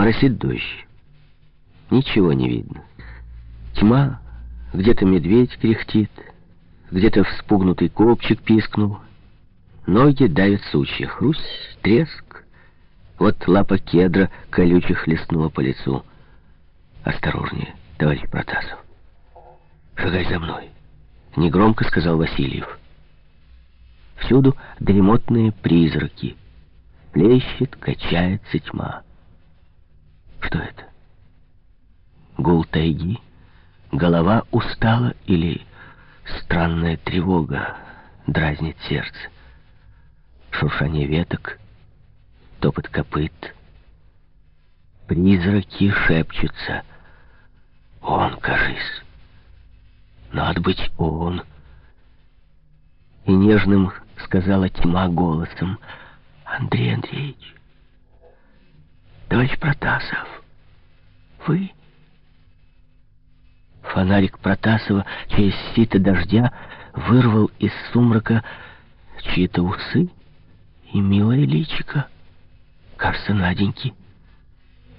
Моросит дождь. Ничего не видно. Тьма, где-то медведь кряхтит, где-то вспугнутый копчик пискнул. Ноги давят сучья. Хрусть, треск. Вот лапа кедра колючих леснула по лицу. «Осторожнее, товарищ Протасов. Шагай за мной», — негромко сказал Васильев. Всюду дремотные призраки. Плещет, качается тьма. Что это? Гул тайги? Голова устала или странная тревога дразнит сердце? Шуршание веток, топот копыт. Призраки шепчутся. Он, кажись. Надо быть он. И нежным сказала тьма голосом. Андрей Андреевич, товарищ Протасов, вы... Фонарик Протасова через сито дождя вырвал из сумрака чьи-то усы и милое личико. Кажется, Наденьки.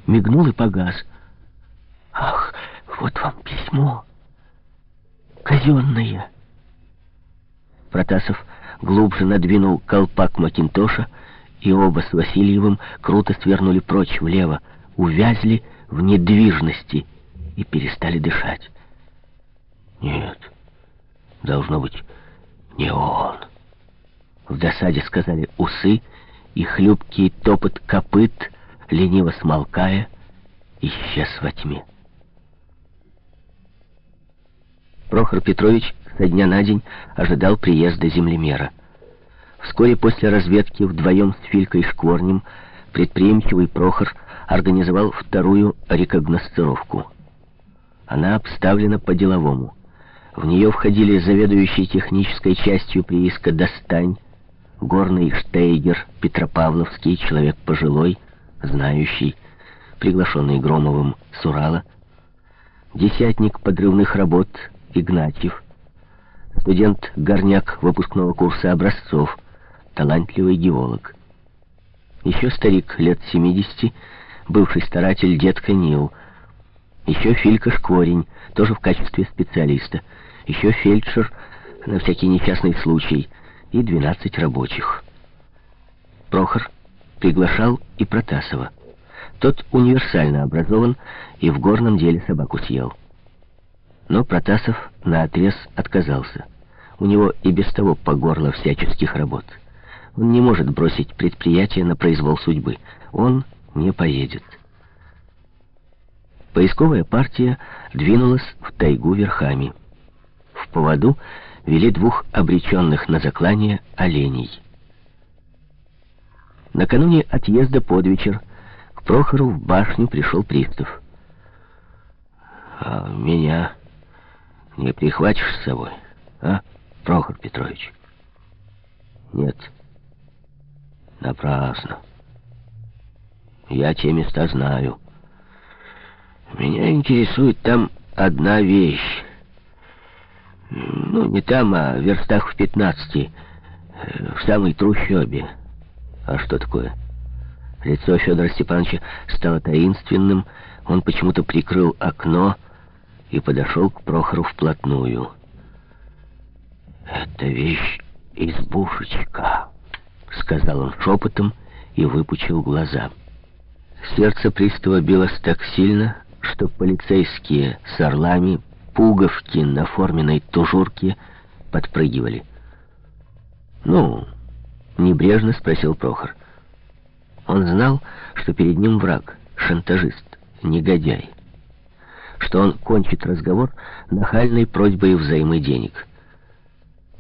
Мигнул и погас. Ах, вот вам письмо. Казенное. Протасов глубже надвинул колпак Макинтоша, и оба с Васильевым круто свернули прочь влево, увязли в недвижности и перестали дышать. Нет, должно быть, не он. В досаде сказали усы, и хлюпкий топот копыт, лениво смолкая, исчез во тьме. Прохор Петрович со дня на день ожидал приезда землемера. Вскоре после разведки вдвоем с Филькой Шкворнем предприимчивый Прохор организовал вторую рекогносцировку. Она обставлена по-деловому. В нее входили заведующий технической частью прииска «Достань», горный штейгер, Петропавловский, человек пожилой, знающий, приглашенный Громовым с Урала, десятник подрывных работ Игнатьев, студент Горняк выпускного курса образцов, талантливый геолог. Еще старик лет 70, бывший старатель дед Канил. Еще Филька Шкворень, тоже в качестве специалиста. Еще фельдшер на всякий несчастный случай. И 12 рабочих. Прохор приглашал и Протасова. Тот универсально образован и в горном деле собаку съел. Но Протасов наотрез отказался. У него и без того по горло всяческих работ. Он не может бросить предприятие на произвол судьбы. Он не поедет. Поисковая партия двинулась в тайгу верхами. В поводу вели двух обреченных на заклание оленей. Накануне отъезда под вечер к Прохору в башню пришел пристав. «А меня не прихватишь с собой, а, Прохор Петрович?» «Нет». Напрасно. Я те места знаю. Меня интересует там одна вещь. Ну, не там, а в верстах в пятнадцати, в самой трущобе. А что такое? Лицо Федора Степановича стало таинственным. Он почему-то прикрыл окно и подошел к Прохору вплотную. «Это вещь избушечка». — сказал он шепотом и выпучил глаза. Сердце пристава билось так сильно, что полицейские с орлами пуговки на форменной тужурке подпрыгивали. «Ну?» — небрежно спросил Прохор. Он знал, что перед ним враг, шантажист, негодяй. Что он кончит разговор нахальной просьбой взаймы денег.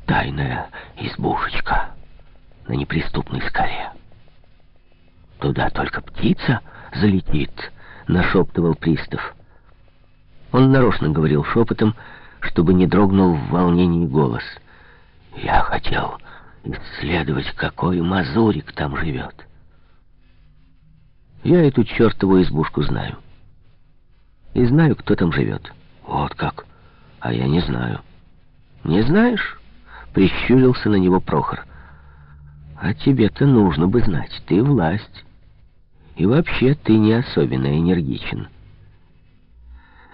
«Тайная избушечка» на неприступной скале. «Туда только птица залетит», — нашептывал пристав. Он нарочно говорил шепотом, чтобы не дрогнул в волнении голос. «Я хотел исследовать, какой мазурик там живет. Я эту чертову избушку знаю. И знаю, кто там живет. Вот как. А я не знаю. Не знаешь?» Прищурился на него Прохор. А тебе-то нужно бы знать, ты власть. И вообще ты не особенно энергичен.